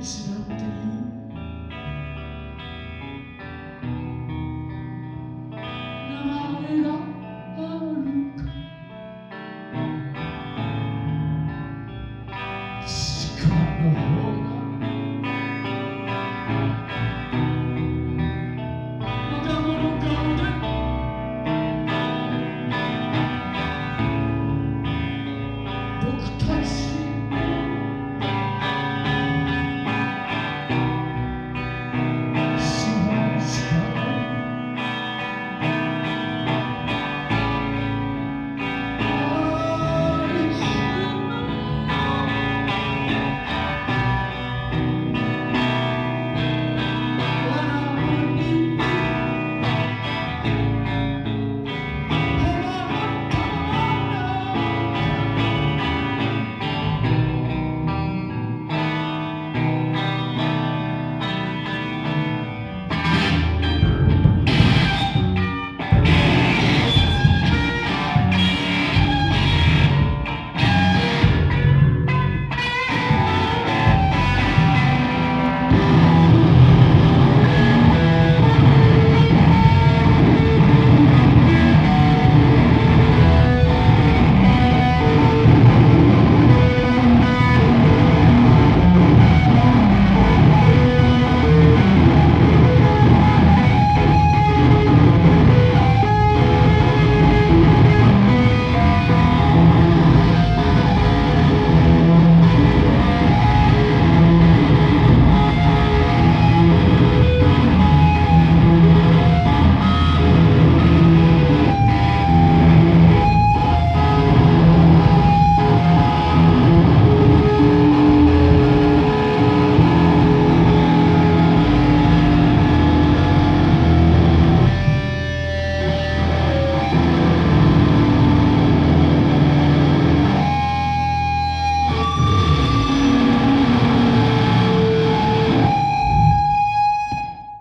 失ってい